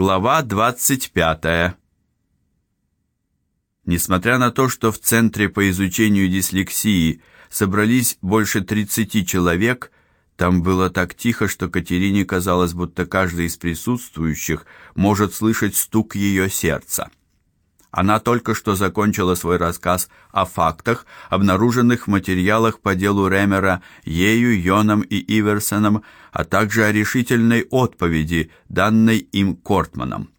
Глава 25. Несмотря на то, что в Центре по изучению дислексии собрались больше 30 человек, там было так тихо, что Катерине казалось, будто каждый из присутствующих может слышать стук ее сердца. Она только что закончила свой рассказ о фактах, обнаруженных в материалах по делу Ремера ею, Йоном и Иверсоном, а также о решительной отповеди, данной им Кортманом.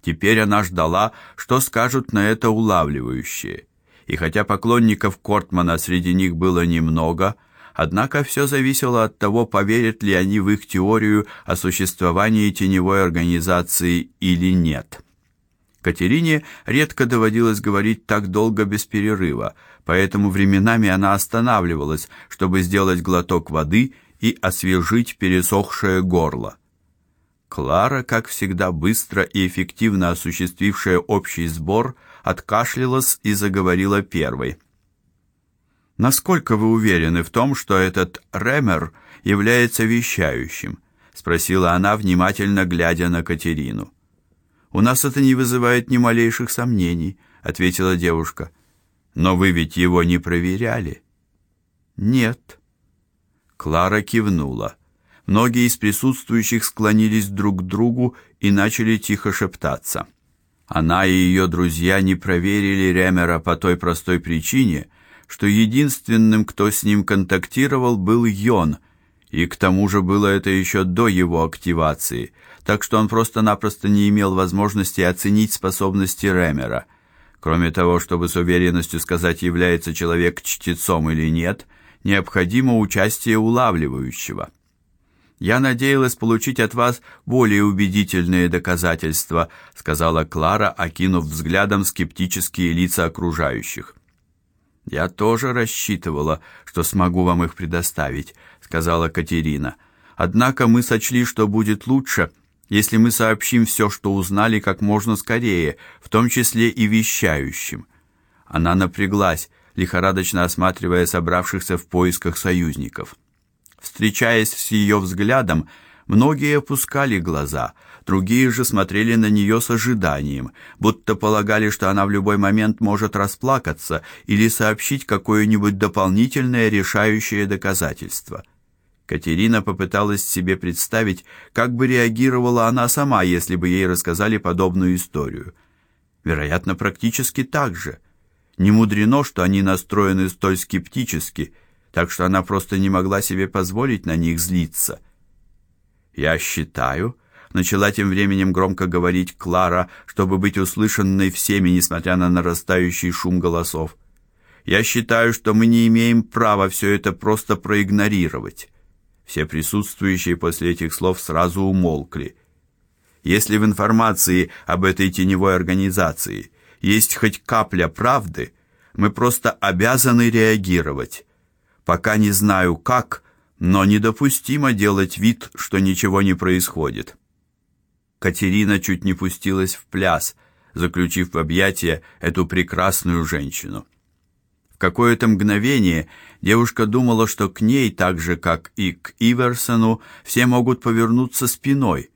Теперь она ждала, что скажут на это улавливающие. И хотя поклонников Кортмана среди них было немного, однако все зависело от того, поверят ли они в их теорию о существовании теневой организации или нет. Катерине редко доводилось говорить так долго без перерыва, поэтому временами она останавливалась, чтобы сделать глоток воды и освежить пересохшее горло. Клара, как всегда быстро и эффективно осуществившая общий сбор, откашлялась и заговорила первой. Насколько вы уверены в том, что этот Ремер является вещающим? спросила она, внимательно глядя на Катерину. У нас это не вызывает ни малейших сомнений, ответила девушка. Но вы ведь его не проверяли? Нет. Клара кивнула. Многие из присутствующих склонились друг к другу и начали тихо шептаться. Она и ее друзья не проверили Ремера по той простой причине, что единственным, кто с ним контактировал, был Йон, и к тому же было это еще до его активации, так что он просто-напросто не имел возможности оценить способности Ремера. Кроме того, чтобы с уверенностью сказать, является человек чтецом или нет, необходимо участие улавливающего. Я надеялась получить от вас более убедительные доказательства, сказала Клара, окинув взглядом скептические лица окружающих. Я тоже рассчитывала, что смогу вам их предоставить, сказала Катерина. Однако мы сочли, что будет лучше, если мы сообщим все, что узнали, как можно скорее, в том числе и вещающим. Она напряглась, лихорадочно осматривая собравшихся в поисках союзников. Встречаясь с ее взглядом, многие опускали глаза, другие же смотрели на нее с ожиданием, будто полагали, что она в любой момент может расплакаться или сообщить какое-нибудь дополнительное решающее доказательство. Катерина попыталась себе представить, как бы реагировала она сама, если бы ей рассказали подобную историю. Вероятно, практически так же. Не мудрено, что они настроены столь скептически, так что она просто не могла себе позволить на них злиться. Я считаю, начала тем временем громко говорить Клара, чтобы быть услышанной всеми, несмотря на нарастающий шум голосов. Я считаю, что мы не имеем права все это просто проигнорировать. Все присутствующие после этих слов сразу умолкли. Если в информации об этой теневой организации есть хоть капля правды, мы просто обязаны реагировать. Пока не знаю как, но недопустимо делать вид, что ничего не происходит. Катерина чуть не пустилась в пляс, заключив в объятия эту прекрасную женщину. В какое-то мгновение девушка думала, что к ней, так же как и к Иверсону, все могут повернуться спиной.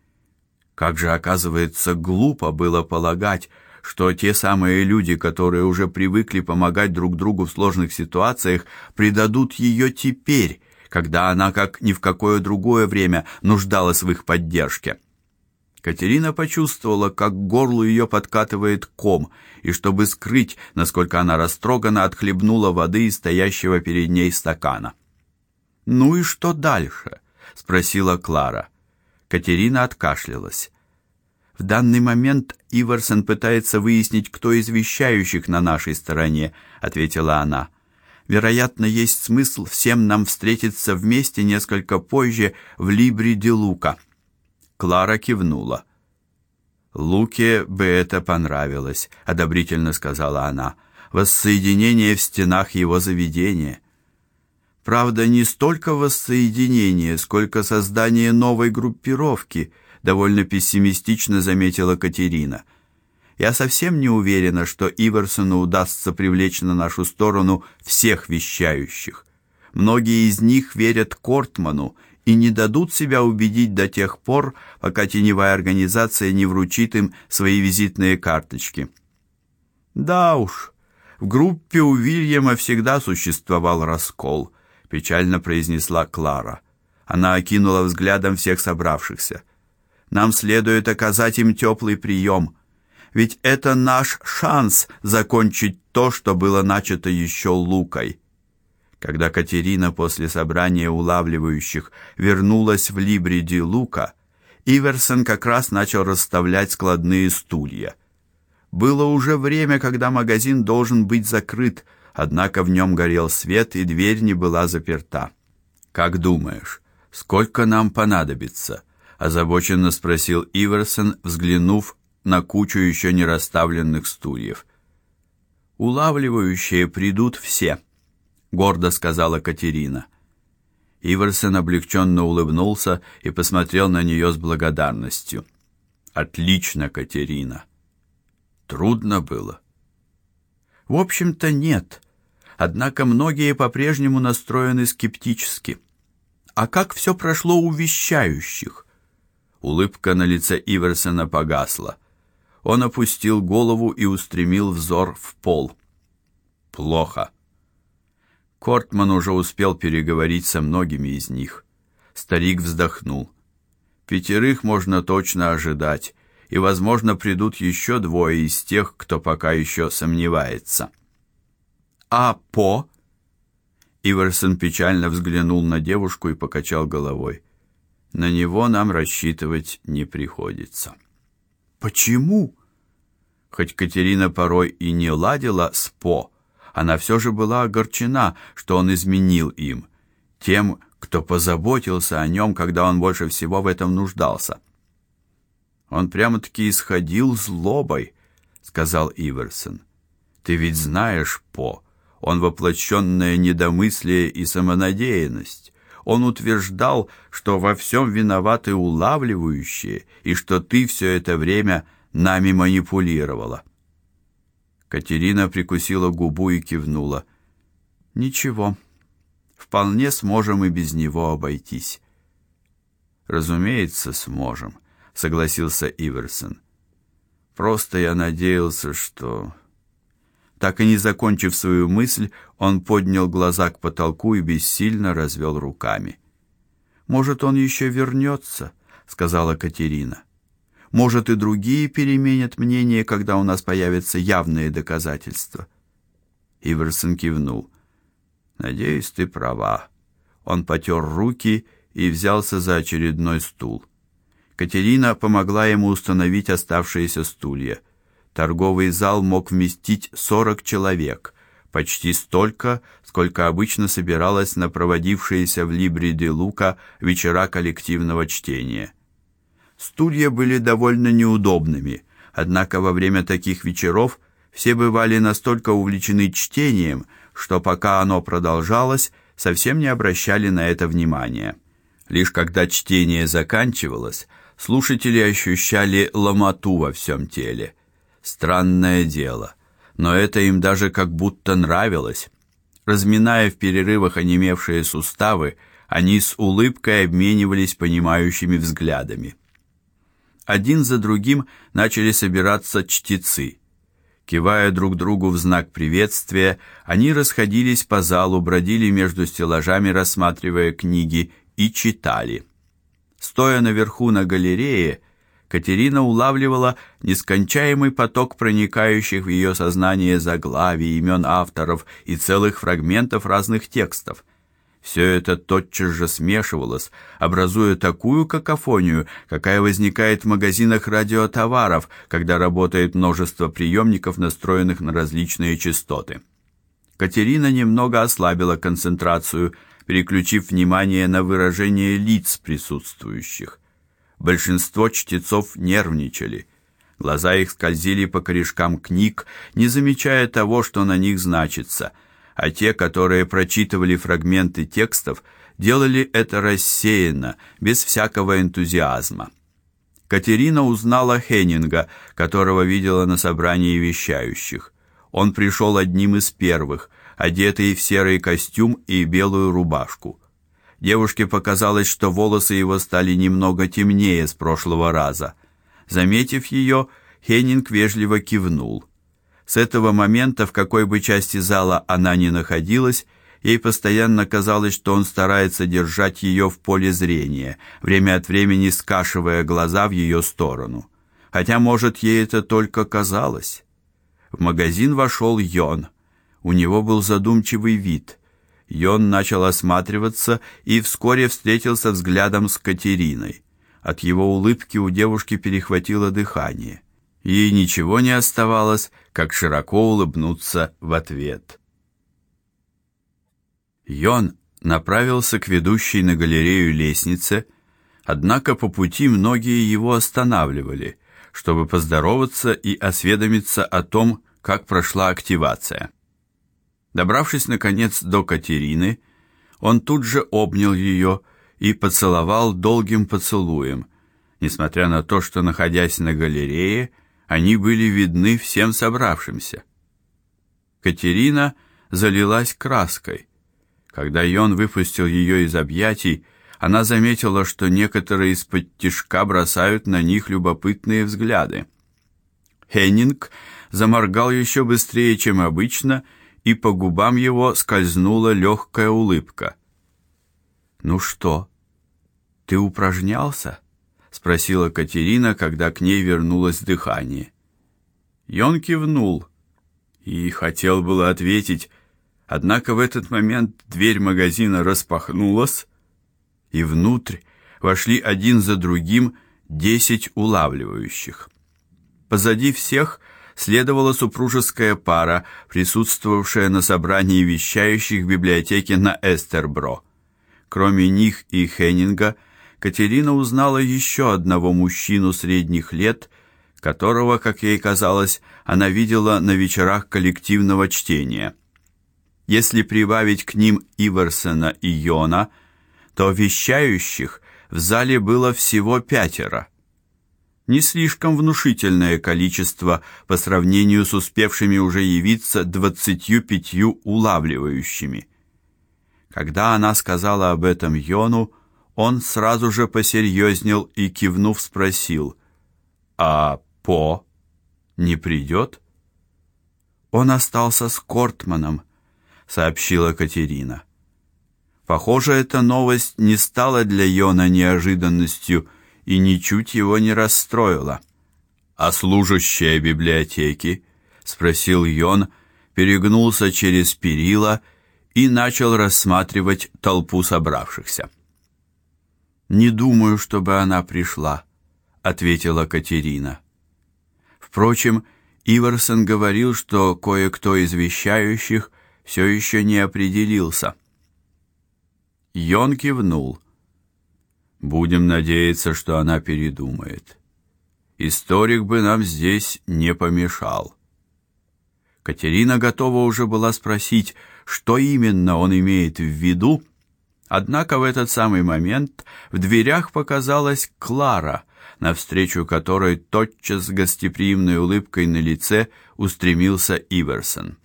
Как же оказывается глупо было полагать, что те самые люди, которые уже привыкли помогать друг другу в сложных ситуациях, предадут ее теперь, когда она как ни в какое другое время нуждалась в их поддержке. Катерина почувствовала, как к горлу ее подкатывает ком, и чтобы скрыть, насколько она растрогана, отхлебнула воды из стоящего перед ней стакана. "Ну и что дальше?" спросила Клара. Катерина откашлялась. В данный момент Иварсон пытается выяснить, кто из вещающих на нашей стороне, ответила она. Вероятно, есть смысл всем нам встретиться вместе несколько позже в Либри де Лука. Клара кивнула. Луке бы это понравилось, одобрительно сказала она. Воссоединение в стенах его заведения. Правда, не столько воссоединение, сколько создание новой группировки, довольно пессимистично заметила Катерина. Я совсем не уверена, что Иверсону удастся привлечь на нашу сторону всех вещающих. Многие из них верят Кортману и не дадут себя убедить до тех пор, пока теневая организация не вручит им свои визитные карточки. Да уж, в группе у Вильяма всегда существовал раскол, печально произнесла Клара. Она окинула взглядом всех собравшихся. Нам следует оказать им теплый прием, ведь это наш шанс закончить то, что было начато еще Лукой. Когда Катерина после собрания улавливающих вернулась в Либриди Лука, Иверсон как раз начал расставлять складные стулья. Было уже время, когда магазин должен быть закрыт, однако в нем горел свет, и дверь не была заперта. Как думаешь, сколько нам понадобится? озабоченно спросил Иверсон, взглянув на кучу еще не расставленных стульев. Улавливающие придут все гордо сказала Катерина. Иверсон облегченно улыбнулся и посмотрел на нее с благодарностью. Отлично, Катерина. Трудно было. В общем-то, нет. Однако многие по-прежнему настроены скептически. А как все прошло у вещающих? Улыбка на лице Иверсона погасла. Он опустил голову и устремил взор в пол. Плохо. Кортман уже успел переговорить со многими из них. Старик вздохнул. Пятерых можно точно ожидать, и, возможно, придут еще двое из тех, кто пока еще сомневается. А по Иверсон печально взглянул на девушку и покачал головой. На него нам рассчитывать не приходится. Почему? Хоть Катерина порой и не ладила с По, она все же была огорчена, что он изменил им, тем, кто позаботился о нем, когда он больше всего в этом нуждался. Он прямо-таки исходил злобой, сказал Иверсон. Ты ведь знаешь, По, он воплощенное недомыслие и самонадеянность. Он утверждал, что во всем виноваты улавливающие и что ты все это время нами манипулировала. Катерина прикусила губу и кивнула. Ничего. Вполне сможем и без него обойтись. Разумеется, сможем, согласился Иверсон. Просто я надеялся, что Так и не закончив свою мысль, он поднял глаза к потолку и бессильно развел руками. Может, он еще вернется», — сказала Катерина. Может, и другие переменят мнение, когда у нас появятся явные доказательства. Иверсон кивнул. Надеюсь, ты права. Он потер руки и взялся за очередной стул. Катерина помогла ему установить оставшиеся стулья. Торговый зал мог вместить сорок человек, почти столько, сколько обычно собиралось на проводившиеся в Либри де Лука вечера коллективного чтения. Стулья были довольно неудобными, однако во время таких вечеров все бывали настолько увлечены чтением, что пока оно продолжалось, совсем не обращали на это внимания. Лишь когда чтение заканчивалось, слушатели ощущали ломоту во всем теле. Странное дело, но это им даже как будто нравилось. Разминая в перерывах онемевшие суставы, они с улыбкой обменивались понимающими взглядами. Один за другим начали собираться чтецы. Кивая друг другу в знак приветствия, они расходились по залу, бродили между стеллажами, рассматривая книги и читали. Стоя наверху на галерее, Катерина улавливала нескончаемый поток проникающих в ее сознание заглавий, имен авторов и целых фрагментов разных текстов. Все это тотчас же смешивалось, образуя такую какофонию, какая возникает в магазинах радиотоваров, когда работает множество приемников, настроенных на различные частоты. Катерина немного ослабила концентрацию, переключив внимание на выражение лиц присутствующих. Большинство чтецов нервничали. Глаза их скользили по корешкам книг, не замечая того, что на них значится – а те, которые прочитывали фрагменты текстов, делали это рассеянно, без всякого энтузиазма. Катерина узнала Хеннинга, которого видела на собрании вещающих. Он пришел одним из первых, одетый в серый костюм и белую рубашку. Девушке показалось, что волосы его стали немного темнее с прошлого раза. Заметив ее, Хеннинг вежливо кивнул. С этого момента, в какой бы части зала она ни находилась, ей постоянно казалось, что он старается держать ее в поле зрения, время от времени скашивая глаза в ее сторону. Хотя, может, ей это только казалось. В магазин вошел Йон. У него был задумчивый вид. Йон начал осматриваться и вскоре встретился взглядом с Катериной. От его улыбки у девушки перехватило дыхание. Ей ничего не оставалось, как широко улыбнуться в ответ. Йон направился к ведущей на галерею лестнице, однако по пути многие его останавливали, чтобы поздороваться и осведомиться о том, как прошла активация. Добравшись наконец до Катерины, он тут же обнял ее и поцеловал долгим поцелуем, несмотря на то, что находясь на галерее, они были видны всем собравшимся. Катерина залилась краской. Когда Йон выпустил ее из объятий, она заметила, что некоторые из-под тишка бросают на них любопытные взгляды. Хеннинг заморгал еще быстрее, чем обычно, и по губам его скользнула легкая улыбка. Ну что? Ты упражнялся? Спросила Катерина, когда к ней вернулось дыхание. Йон кивнул и хотел было ответить, однако в этот момент дверь магазина распахнулась, и внутрь вошли один за другим десять улавливающих. Позади всех следовала супружеская пара, присутствовавшая на собрании вещающих в библиотеке на Эстербро. Кроме них и Хеннинга, Катерина узнала еще одного мужчину средних лет, которого, как ей казалось, она видела на вечерах коллективного чтения. Если прибавить к ним Иверсена и Йона, то вещающих в зале было всего пятеро не слишком внушительное количество по сравнению с успевшими уже явиться двадцатью пятью улавливающими. Когда она сказала об этом Йону, он сразу же посерьезнел и кивнув спросил: "А По не придет?» Он остался с Кортманом, сообщила Катерина. Похоже, эта новость не стала для Йона неожиданностью и ничуть его не расстроила. А служащая библиотеки, спросил Йон, перегнулся через перила и начал рассматривать толпу собравшихся. Не думаю, чтобы она пришла, ответила Катерина. Впрочем, Иверсон говорил, что кое-кто из вещающих все еще не определился. Йон кивнул. Будем надеяться, что она передумает. Историк бы нам здесь не помешал. Катерина готова уже была спросить, что именно он имеет в виду, однако в этот самый момент в дверях показалась Клара, навстречу которой тотчас с гостеприимной улыбкой на лице устремился Иверсон.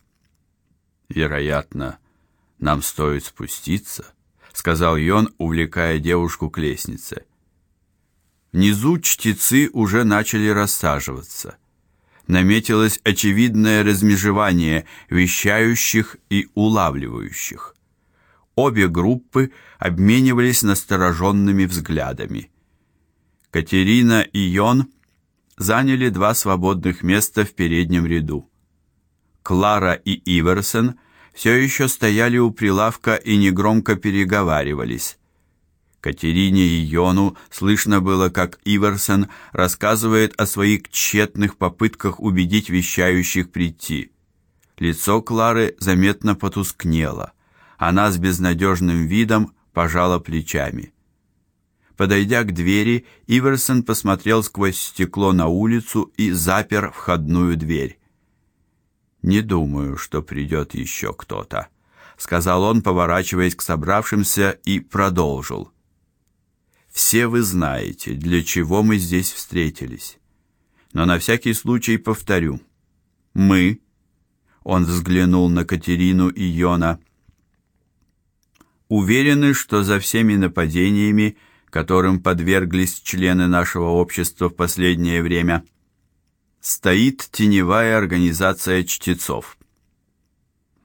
Вероятно, нам стоит спуститься, сказал Йон, увлекая девушку к лестнице. Внизу чтецы уже начали рассаживаться. Наметилось очевидное размежевание вещающих и улавливающих. Обе группы обменивались настороженными взглядами. Катерина и Йон заняли два свободных места в переднем ряду. Клара и Иверсон все еще стояли у прилавка и негромко переговаривались. Катерине и Йону слышно было, как Иверсон рассказывает о своих тщетных попытках убедить вещающих прийти. Лицо Клары заметно потускнело. Она с безнадежным видом пожала плечами. Подойдя к двери, Иверсон посмотрел сквозь стекло на улицу и запер входную дверь. Не думаю, что придет еще кто-то, сказал он, поворачиваясь к собравшимся и продолжил. Все вы знаете, для чего мы здесь встретились. Но на всякий случай повторю. Мы Он взглянул на Катерину и Йона. Уверены, что за всеми нападениями, которым подверглись члены нашего общества в последнее время, стоит теневая организация чтецов.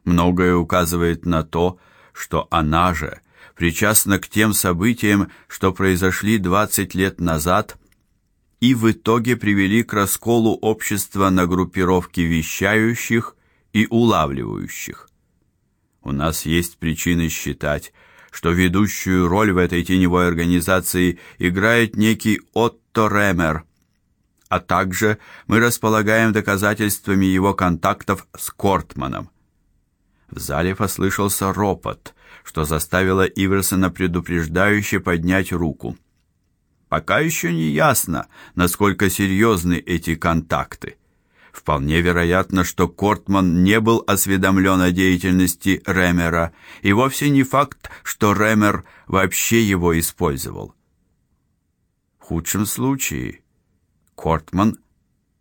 Многое указывает на то, что она же причастна к тем событиям, что произошли 20 лет назад и в итоге привели к расколу общества на группировки вещающих и улавливающих. У нас есть причины считать, что ведущую роль в этой теневой организации играет некий Отто Ремер, а также мы располагаем доказательствами его контактов с Кортманом. В зале послышался ропот, что заставило Иверсона предупреждающе поднять руку. Пока еще не ясно, насколько серьезны эти контакты. Вполне вероятно, что Кортман не был осведомлен о деятельности Ремера, и вовсе не факт, что Ремер вообще его использовал. В худшем случае Кортман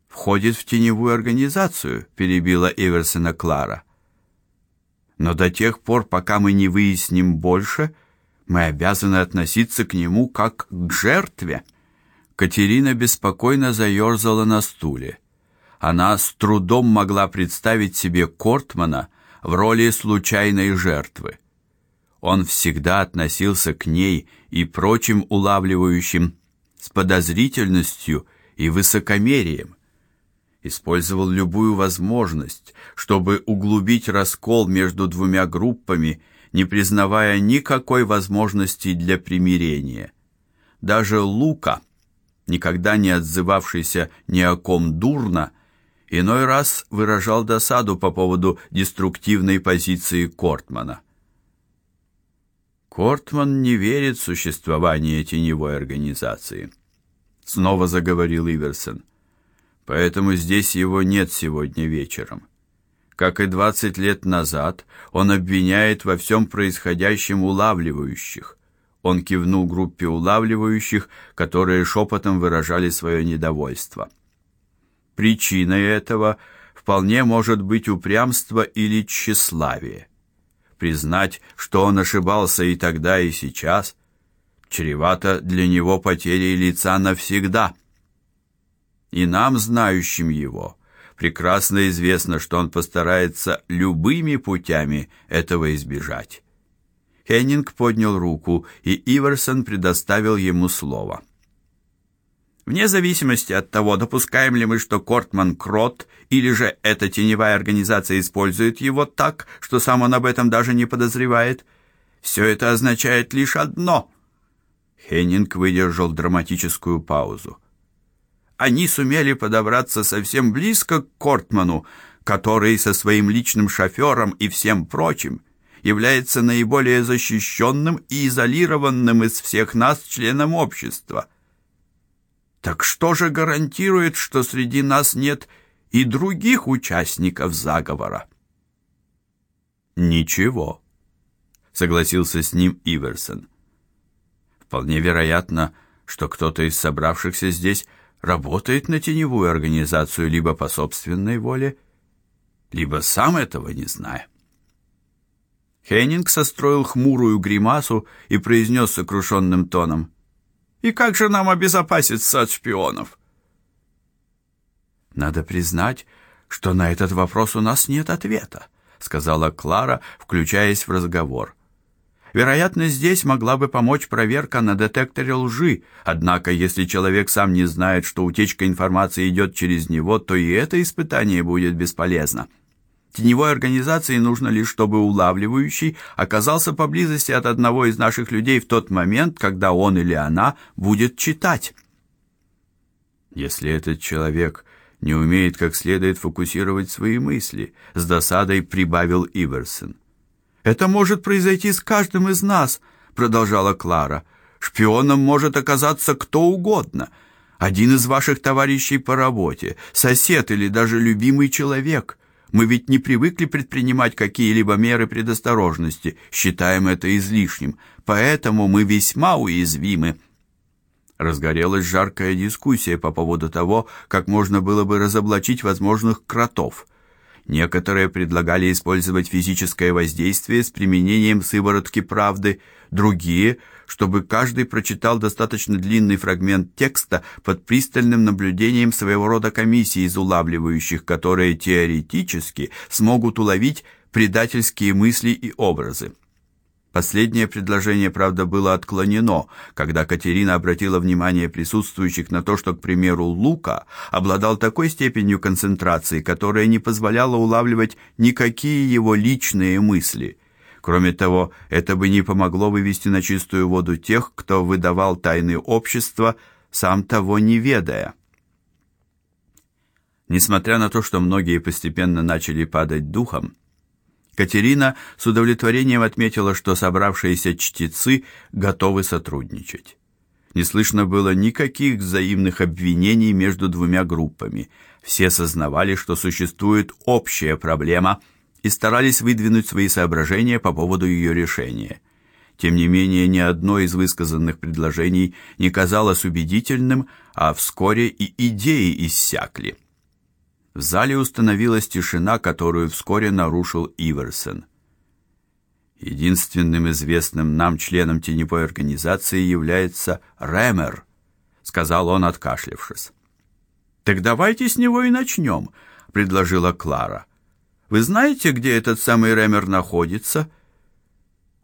входит в теневую организацию, перебила Иверсона Клара. Но до тех пор, пока мы не выясним больше, мы обязаны относиться к нему как к жертве. Катерина беспокойно заерзала на стуле. Она с трудом могла представить себе Кортмана в роли случайной жертвы. Он всегда относился к ней и прочим улавливающим с подозрительностью и высокомерием. Использовал любую возможность, чтобы углубить раскол между двумя группами не признавая никакой возможности для примирения. Даже Лука, никогда не отзывавшийся ни о ком дурно, иной раз выражал досаду по поводу деструктивной позиции Кортмана. Кортман не верит в существование теневой организации, снова заговорил Иверсон. Поэтому здесь его нет сегодня вечером. Как и двадцать лет назад, он обвиняет во всем происходящем улавливающих. Он кивнул группе улавливающих, которые шепотом выражали свое недовольство. Причиной этого вполне может быть упрямство или тщеславие. Признать, что он ошибался и тогда, и сейчас, чревато для него потерей лица навсегда. И нам, знающим его, прекрасно известно, что он постарается любыми путями этого избежать. Хеннинг поднял руку, и Иверсон предоставил ему слово. Вне зависимости от того, допускаем ли мы, что Кортман крот, или же эта теневая организация использует его так, что сам он об этом даже не подозревает, все это означает лишь одно. Хеннинг выдержал драматическую паузу они сумели подобраться совсем близко к Кортману, который со своим личным шофером и всем прочим является наиболее защищенным и изолированным из всех нас членом общества. Так что же гарантирует, что среди нас нет и других участников заговора? Ничего, согласился с ним Иверсон. Вполне вероятно, что кто-то из собравшихся здесь работает на теневую организацию либо по собственной воле, либо сам этого не зная. Хеннинг состроил хмурую гримасу и произнес сокрушенным тоном: "И как же нам обезопаситься от шпионов?" Надо признать, что на этот вопрос у нас нет ответа, сказала Клара, включаясь в разговор. Вероятно, здесь могла бы помочь проверка на детекторе лжи. Однако, если человек сам не знает, что утечка информации идет через него, то и это испытание будет бесполезно. Теневой организации нужно лишь, чтобы улавливающий оказался поблизости от одного из наших людей в тот момент, когда он или она будет читать. Если этот человек не умеет как следует фокусировать свои мысли, с досадой прибавил Иверсон. Это может произойти с каждым из нас, продолжала Клара. Шпионом может оказаться кто угодно. Один из ваших товарищей по работе, сосед или даже любимый человек. Мы ведь не привыкли предпринимать какие-либо меры предосторожности, считаем это излишним, поэтому мы весьма уязвимы. Разгорелась жаркая дискуссия по поводу того, как можно было бы разоблачить возможных кротов. Некоторые предлагали использовать физическое воздействие с применением сыворотки правды, другие, чтобы каждый прочитал достаточно длинный фрагмент текста под пристальным наблюдением своего рода комиссии из улавливающих, которые теоретически смогут уловить предательские мысли и образы. Последнее предложение, правда, было отклонено, когда Катерина обратила внимание присутствующих на то, что, к примеру, Лука обладал такой степенью концентрации, которая не позволяла улавливать никакие его личные мысли. Кроме того, это бы не помогло вывести на чистую воду тех, кто выдавал тайны общества, сам того не ведая. Несмотря на то, что многие постепенно начали падать духом, Катерина с удовлетворением отметила, что собравшиеся чтецы готовы сотрудничать. Не слышно было никаких взаимных обвинений между двумя группами. Все сознавали, что существует общая проблема и старались выдвинуть свои соображения по поводу ее решения. Тем не менее, ни одно из высказанных предложений не казалось убедительным, а вскоре и идеи иссякли. В зале установилась тишина, которую вскоре нарушил Иверсон. Единственным известным нам членом теневой организации является Рэмер, сказал он, откашлявшись. Так давайте с него и начнем», — предложила Клара. Вы знаете, где этот самый Рэмер находится?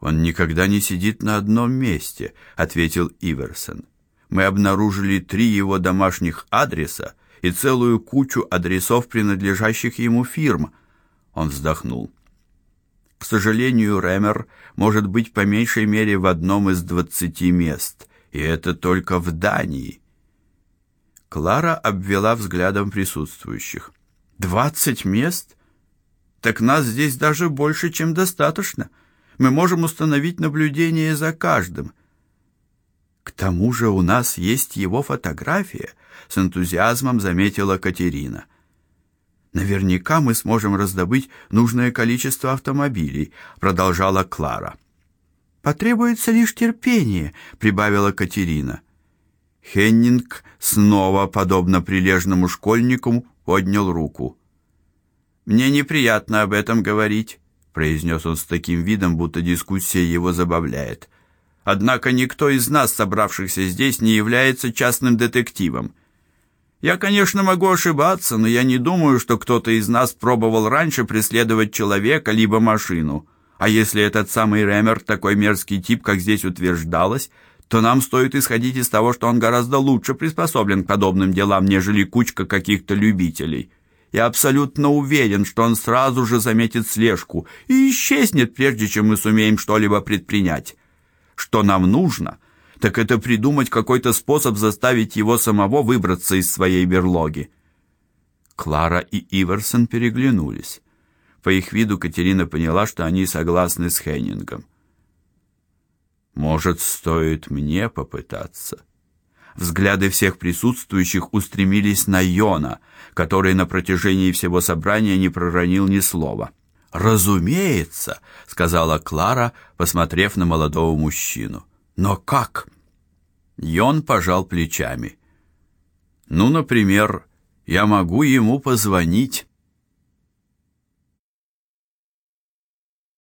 Он никогда не сидит на одном месте, ответил Иверсон. Мы обнаружили три его домашних адреса и целую кучу адресов принадлежащих ему фирм. Он вздохнул. К сожалению, Рэмер может быть по меньшей мере в одном из двадцати мест, и это только в Дании. Клара обвела взглядом присутствующих. «Двадцать мест? Так нас здесь даже больше, чем достаточно. Мы можем установить наблюдение за каждым. К тому же у нас есть его фотография, с энтузиазмом заметила Катерина. Наверняка мы сможем раздобыть нужное количество автомобилей, продолжала Клара. Потребуется лишь терпение, прибавила Катерина. Хеннинг снова, подобно прилежному школьнику, поднял руку. Мне неприятно об этом говорить, произнес он с таким видом, будто дискуссия его забавляет. Однако никто из нас, собравшихся здесь, не является частным детективом. Я, конечно, могу ошибаться, но я не думаю, что кто-то из нас пробовал раньше преследовать человека либо машину. А если этот самый Рэмер такой мерзкий тип, как здесь утверждалось, то нам стоит исходить из того, что он гораздо лучше приспособлен к подобным делам, нежели кучка каких-то любителей. Я абсолютно уверен, что он сразу же заметит слежку и исчезнет, прежде чем мы сумеем что-либо предпринять. Что нам нужно, так это придумать какой-то способ заставить его самого выбраться из своей берлоги. Клара и Иверсон переглянулись. По их виду Катерина поняла, что они согласны с Хеннингом. Может, стоит мне попытаться? Взгляды всех присутствующих устремились на Йона, который на протяжении всего собрания не проронил ни слова. "Разумеется", сказала Клара, посмотрев на молодого мужчину. "Но как?" Йон пожал плечами. "Ну, например, я могу ему позвонить".